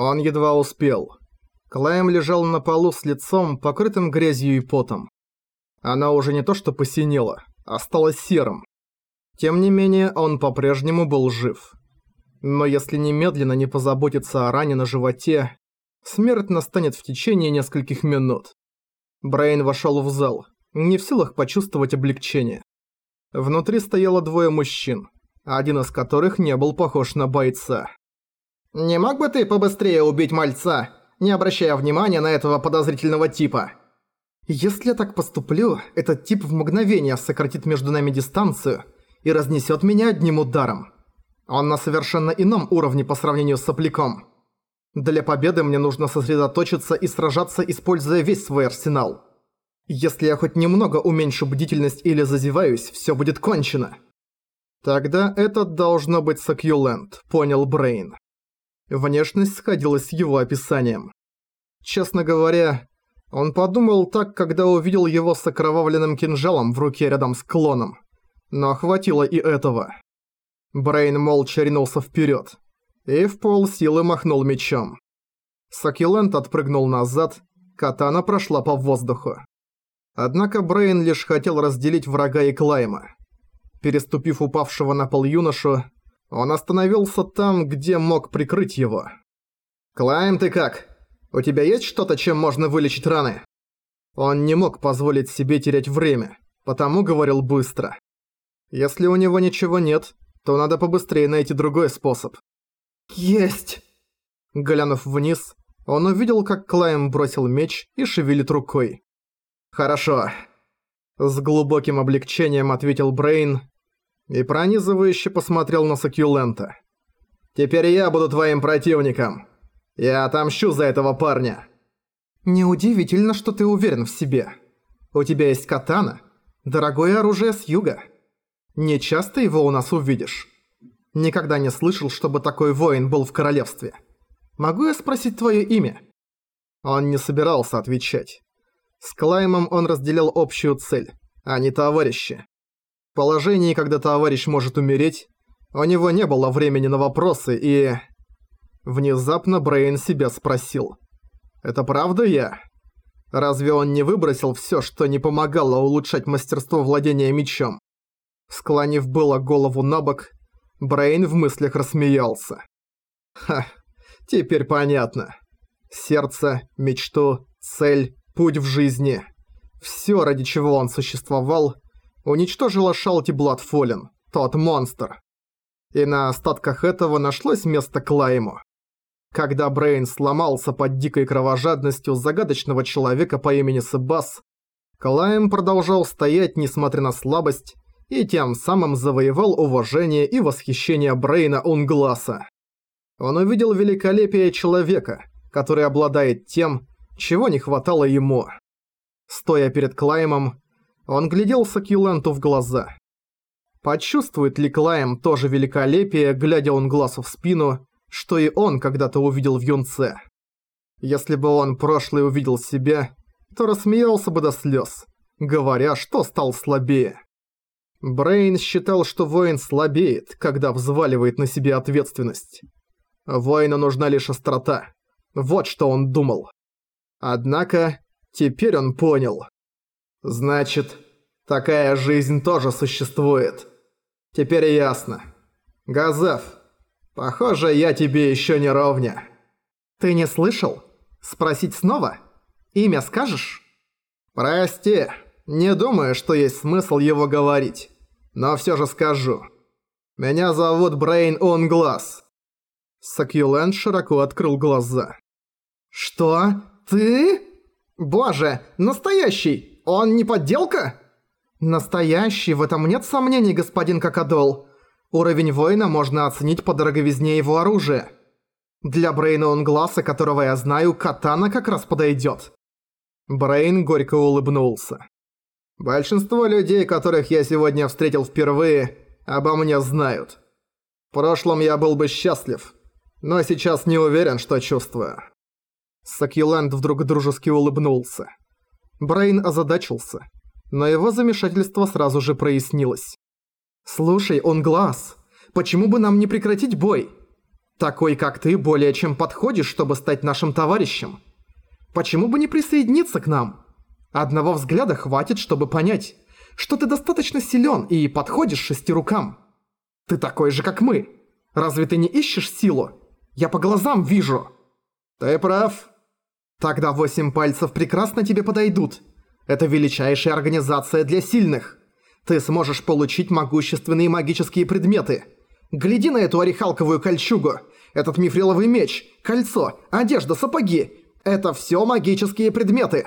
Он едва успел. Клайм лежал на полу с лицом, покрытым грязью и потом. Она уже не то что посинела, а стала серым. Тем не менее, он по-прежнему был жив. Но если немедленно не позаботиться о ране на животе, смерть настанет в течение нескольких минут. Брейн вошел в зал, не в силах почувствовать облегчение. Внутри стояло двое мужчин, один из которых не был похож на бойца. «Не мог бы ты побыстрее убить мальца, не обращая внимания на этого подозрительного типа?» «Если я так поступлю, этот тип в мгновение сократит между нами дистанцию и разнесет меня одним ударом. Он на совершенно ином уровне по сравнению с сопляком. Для победы мне нужно сосредоточиться и сражаться, используя весь свой арсенал. Если я хоть немного уменьшу бдительность или зазеваюсь, все будет кончено». Тогда этот должно быть Сакьюленд, понял Брейн. Внешность сходилась с его описанием. Честно говоря, он подумал так, когда увидел его с окровавленным кинжалом в руке рядом с клоном. Но хватило и этого. Брейн молча ринулся вперед и в пол силы махнул мечом. Сакиленд отпрыгнул назад, катана прошла по воздуху. Однако Брейн лишь хотел разделить врага и Клайма. Переступив упавшего на пол юношу, он остановился там, где мог прикрыть его. «Клайм, ты как? У тебя есть что-то, чем можно вылечить раны?» Он не мог позволить себе терять время, потому говорил быстро. Если у него ничего нет, то надо побыстрее найти другой способ. «Есть!» Глянув вниз, он увидел, как Клайм бросил меч и шевелит рукой. «Хорошо». С глубоким облегчением ответил Брейн и пронизывающе посмотрел на Сакюлента. «Теперь я буду твоим противником. Я отомщу за этого парня». «Неудивительно, что ты уверен в себе. У тебя есть катана, дорогое оружие с юга. Не часто его у нас увидишь. Никогда не слышал, чтобы такой воин был в королевстве. Могу я спросить твое имя?» Он не собирался отвечать. С Клаймом он разделял общую цель, а не товарищи положении, когда товарищ может умереть, у него не было времени на вопросы и... Внезапно Брейн себя спросил. «Это правда я? Разве он не выбросил всё, что не помогало улучшать мастерство владения мечом?» Склонив было голову на бок, Брейн в мыслях рассмеялся. «Ха, теперь понятно. Сердце, мечту, цель, путь в жизни. Всё, ради чего он существовал – уничтожила Шалти Бладфолен, тот монстр. И на остатках этого нашлось место Клайму. Когда Брейн сломался под дикой кровожадностью загадочного человека по имени Себас, Клайм продолжал стоять, несмотря на слабость, и тем самым завоевал уважение и восхищение Брейна Унгласа. Он увидел великолепие человека, который обладает тем, чего не хватало ему. Стоя перед Клаймом, он глядел Сакьюленту в глаза. Почувствует ли Клайм тоже великолепие, глядя он глазу в спину, что и он когда-то увидел в юнце? Если бы он прошлый увидел себя, то рассмеялся бы до слез, говоря, что стал слабее. Брейн считал, что воин слабеет, когда взваливает на себя ответственность. Воину нужна лишь острота. Вот что он думал. Однако, теперь он понял. Значит, такая жизнь тоже существует. Теперь ясно. Газеф, похоже, я тебе еще не ровня. Ты не слышал? Спросить снова? Имя скажешь? Прости, не думаю, что есть смысл его говорить. Но все же скажу. Меня зовут Брейн Онглаз. Сакьюлен широко открыл глаза. «Что? Ты? Боже, настоящий! Он не подделка? Настоящий, в этом нет сомнений, господин Какадол. Уровень воина можно оценить по дороговизне его оружия. Для Брейна Унгласа, которого я знаю, катана как раз подойдет. Брейн горько улыбнулся. Большинство людей, которых я сегодня встретил впервые, обо мне знают. В прошлом я был бы счастлив, но сейчас не уверен, что чувствую. Сакьюленд вдруг дружески улыбнулся. Брейн озадачился, но его замешательство сразу же прояснилось. «Слушай, он глаз. Почему бы нам не прекратить бой?» Такой, как ты, более чем подходишь, чтобы стать нашим товарищем. Почему бы не присоединиться к нам? Одного взгляда хватит, чтобы понять, что ты достаточно силен и подходишь шести рукам. Ты такой же, как мы. Разве ты не ищешь силу? Я по глазам вижу. Ты прав. Тогда восемь пальцев прекрасно тебе подойдут. Это величайшая организация для сильных. Ты сможешь получить могущественные магические предметы. Гляди на эту орехалковую кольчугу, этот мифриловый меч, кольцо, одежда, сапоги. Это все магические предметы.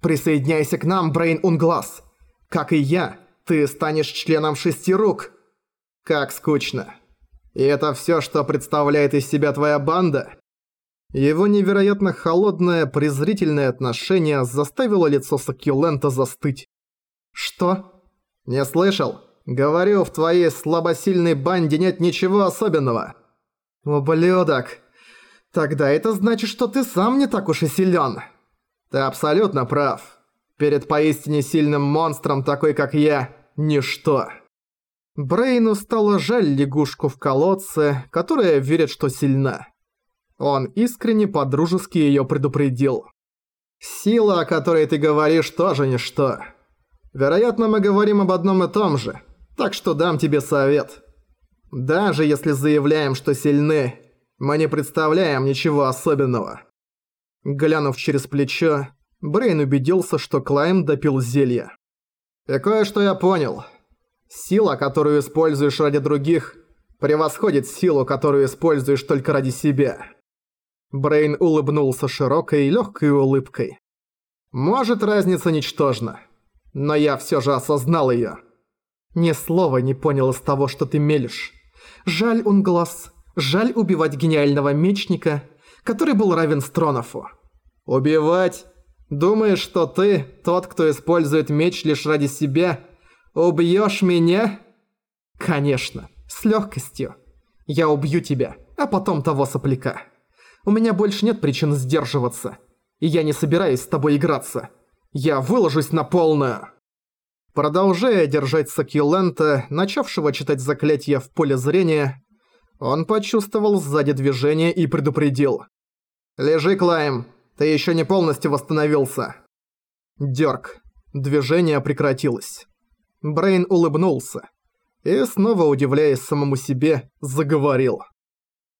Присоединяйся к нам, Брейн Унглас. Как и я, ты станешь членом шести рук. Как скучно. И это все, что представляет из себя твоя банда? Его невероятно холодное, презрительное отношение заставило лицо Сакюлента застыть. «Что?» «Не слышал? Говорю, в твоей слабосильной банде нет ничего особенного». «Ублюдок! Тогда это значит, что ты сам не так уж и силен. Ты абсолютно прав. Перед поистине сильным монстром, такой как я, ничто». Брейну стало жаль лягушку в колодце, которая верит, что сильна. Он искренне подружески её предупредил. «Сила, о которой ты говоришь, тоже ничто. Вероятно, мы говорим об одном и том же, так что дам тебе совет. Даже если заявляем, что сильны, мы не представляем ничего особенного». Глянув через плечо, Брейн убедился, что Клайм допил зелье. «И кое-что я понял. Сила, которую используешь ради других, превосходит силу, которую используешь только ради себя». Брейн улыбнулся широкой и легкой улыбкой. «Может, разница ничтожна, но я все же осознал ее. Ни слова не понял из того, что ты мелешь. Жаль он глаз, жаль убивать гениального мечника, который был равен Стронофу. Убивать? Думаешь, что ты, тот, кто использует меч лишь ради себя, убьешь меня? Конечно, с легкостью. Я убью тебя, а потом того сопляка». У меня больше нет причин сдерживаться. И я не собираюсь с тобой играться. Я выложусь на полную. Продолжая держать Сакилента, начавшего читать заклятие в поле зрения, он почувствовал сзади движение и предупредил. «Лежи, Клайм, ты еще не полностью восстановился». Дёрг. Движение прекратилось. Брейн улыбнулся. И снова удивляясь самому себе, заговорил.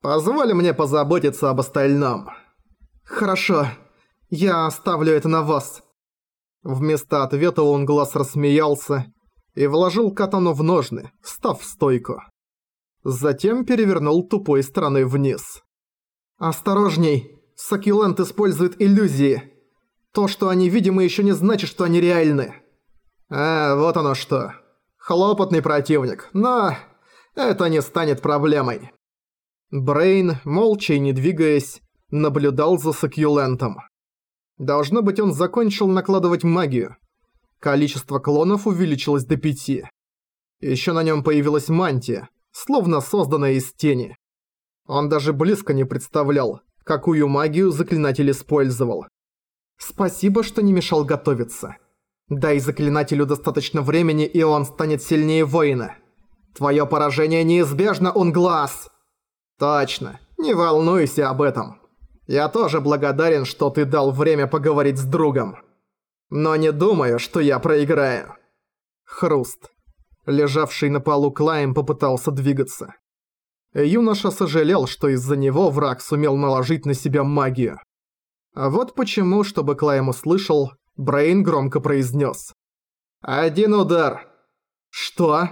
Позволь мне позаботиться об остальном. Хорошо. Я оставлю это на вас. Вместо ответа он глаз рассмеялся и вложил катану в ножны, став в стойку. Затем перевернул тупой стороной вниз. «Осторожней! Сакилент использует иллюзии. То, что они видимы, еще не значит, что они реальны». «А, вот оно что. Хлопотный противник, но это не станет проблемой». Брейн, молча и не двигаясь, наблюдал за Сакьюлентом. Должно быть, он закончил накладывать магию. Количество клонов увеличилось до пяти. Еще на нем появилась мантия, словно созданная из тени. Он даже близко не представлял, какую магию заклинатель использовал. Спасибо, что не мешал готовиться. Дай заклинателю достаточно времени, и он станет сильнее воина. Твое поражение неизбежно, Унглас! «Точно. Не волнуйся об этом. Я тоже благодарен, что ты дал время поговорить с другом. Но не думаю, что я проиграю». Хруст. Лежавший на полу Клайм попытался двигаться. Юноша сожалел, что из-за него враг сумел наложить на себя магию. А вот почему, чтобы Клайм услышал, Брейн громко произнес: «Один удар». «Что?»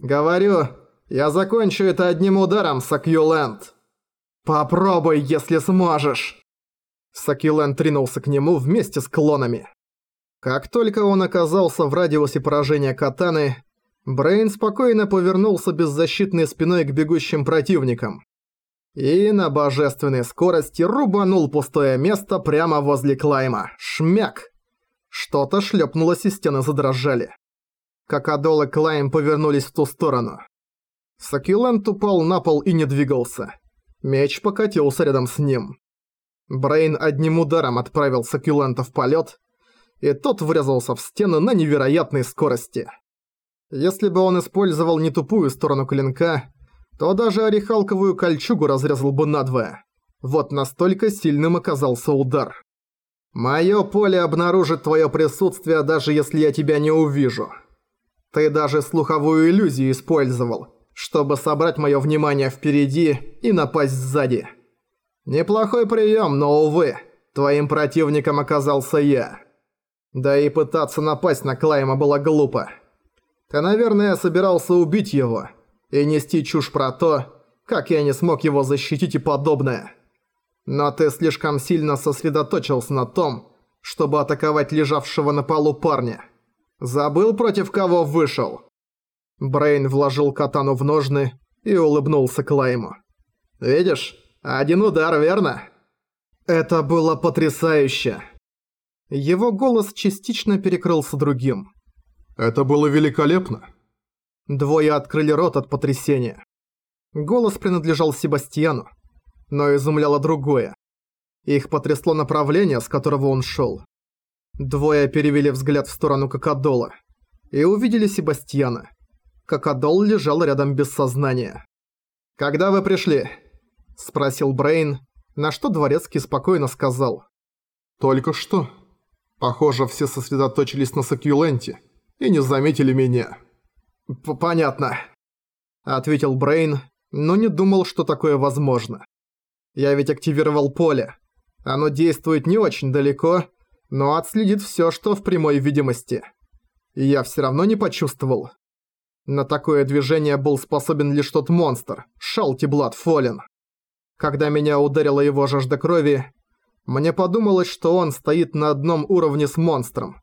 «Говорю, я закончу это одним ударом, Сакьюленд. Попробуй, если сможешь. Сакьюленд ринулся к нему вместе с клонами. Как только он оказался в радиусе поражения катаны, Брейн спокойно повернулся беззащитной спиной к бегущим противникам. И на божественной скорости рубанул пустое место прямо возле Клайма. Шмяк! Что-то шлепнулось и стены задрожали. Какадол и Клайм повернулись в ту сторону. Сакилент упал на пол и не двигался. Меч покатился рядом с ним. Брейн одним ударом отправил Сакилента в полет, и тот врезался в стену на невероятной скорости. Если бы он использовал не тупую сторону клинка, то даже орехалковую кольчугу разрезал бы надвое. Вот настолько сильным оказался удар. «Моё поле обнаружит твоё присутствие, даже если я тебя не увижу. Ты даже слуховую иллюзию использовал, чтобы собрать моё внимание впереди и напасть сзади. Неплохой приём, но, увы, твоим противником оказался я. Да и пытаться напасть на Клайма было глупо. Ты, наверное, собирался убить его и нести чушь про то, как я не смог его защитить и подобное». Но ты слишком сильно сосредоточился на том, чтобы атаковать лежавшего на полу парня. Забыл, против кого вышел?» Брейн вложил катану в ножны и улыбнулся Клайму. «Видишь, один удар, верно?» Это было потрясающе. Его голос частично перекрылся другим. «Это было великолепно». Двое открыли рот от потрясения. Голос принадлежал Себастьяну, но изумляло другое. Их потрясло направление, с которого он шел. Двое перевели взгляд в сторону Кокодола и увидели Себастьяна. Кокодол лежал рядом без сознания. «Когда вы пришли?» – спросил Брейн, на что Дворецкий спокойно сказал. «Только что. Похоже, все сосредоточились на Сакюленте и не заметили меня». «Понятно», – ответил Брейн, но не думал, что такое возможно. Я ведь активировал поле. Оно действует не очень далеко, но отследит всё, что в прямой видимости. И я всё равно не почувствовал. На такое движение был способен лишь тот монстр, Шалти Блад Фоллен. Когда меня ударила его жажда крови, мне подумалось, что он стоит на одном уровне с монстром.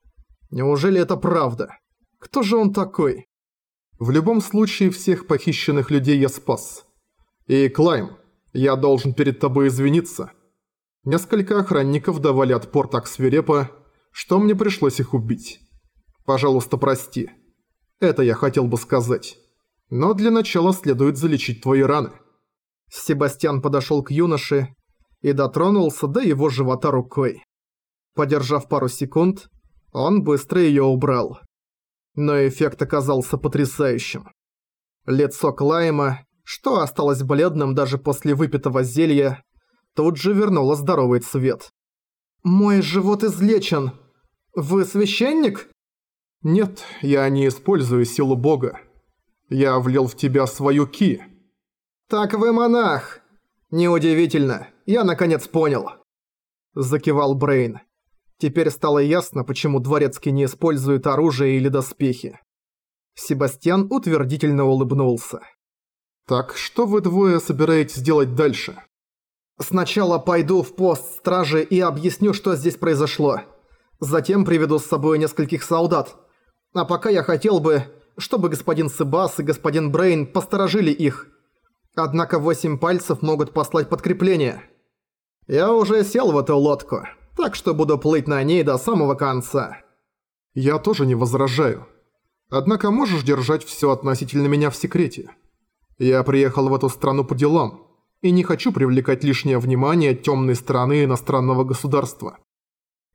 Неужели это правда? Кто же он такой? В любом случае, всех похищенных людей я спас. И Клайм, я должен перед тобой извиниться. Несколько охранников давали отпор так свирепо, что мне пришлось их убить. Пожалуйста, прости. Это я хотел бы сказать. Но для начала следует залечить твои раны». Себастьян подошел к юноше и дотронулся до его живота рукой. Подержав пару секунд, он быстро ее убрал. Но эффект оказался потрясающим. Лицо Клайма, что осталось бледным даже после выпитого зелья, тут же вернуло здоровый цвет. «Мой живот излечен. Вы священник?» «Нет, я не использую силу бога. Я влил в тебя свою ки». «Так вы монах!» «Неудивительно, я наконец понял!» Закивал Брейн. Теперь стало ясно, почему Дворецкий не использует оружие или доспехи. Себастьян утвердительно улыбнулся. «Так что вы двое собираетесь делать дальше?» «Сначала пойду в пост стражи и объясню, что здесь произошло. Затем приведу с собой нескольких солдат. А пока я хотел бы, чтобы господин Сыбас и господин Брейн посторожили их. Однако восемь пальцев могут послать подкрепление. Я уже сел в эту лодку, так что буду плыть на ней до самого конца». «Я тоже не возражаю. Однако можешь держать все относительно меня в секрете?» Я приехал в эту страну по делам и не хочу привлекать лишнее внимание темной стороны иностранного государства.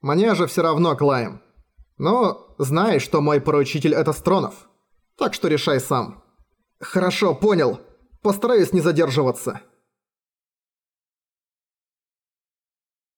Мне же все равно, Клайм. Но знай, что мой поручитель это Стронов. Так что решай сам. Хорошо, понял. Постараюсь не задерживаться.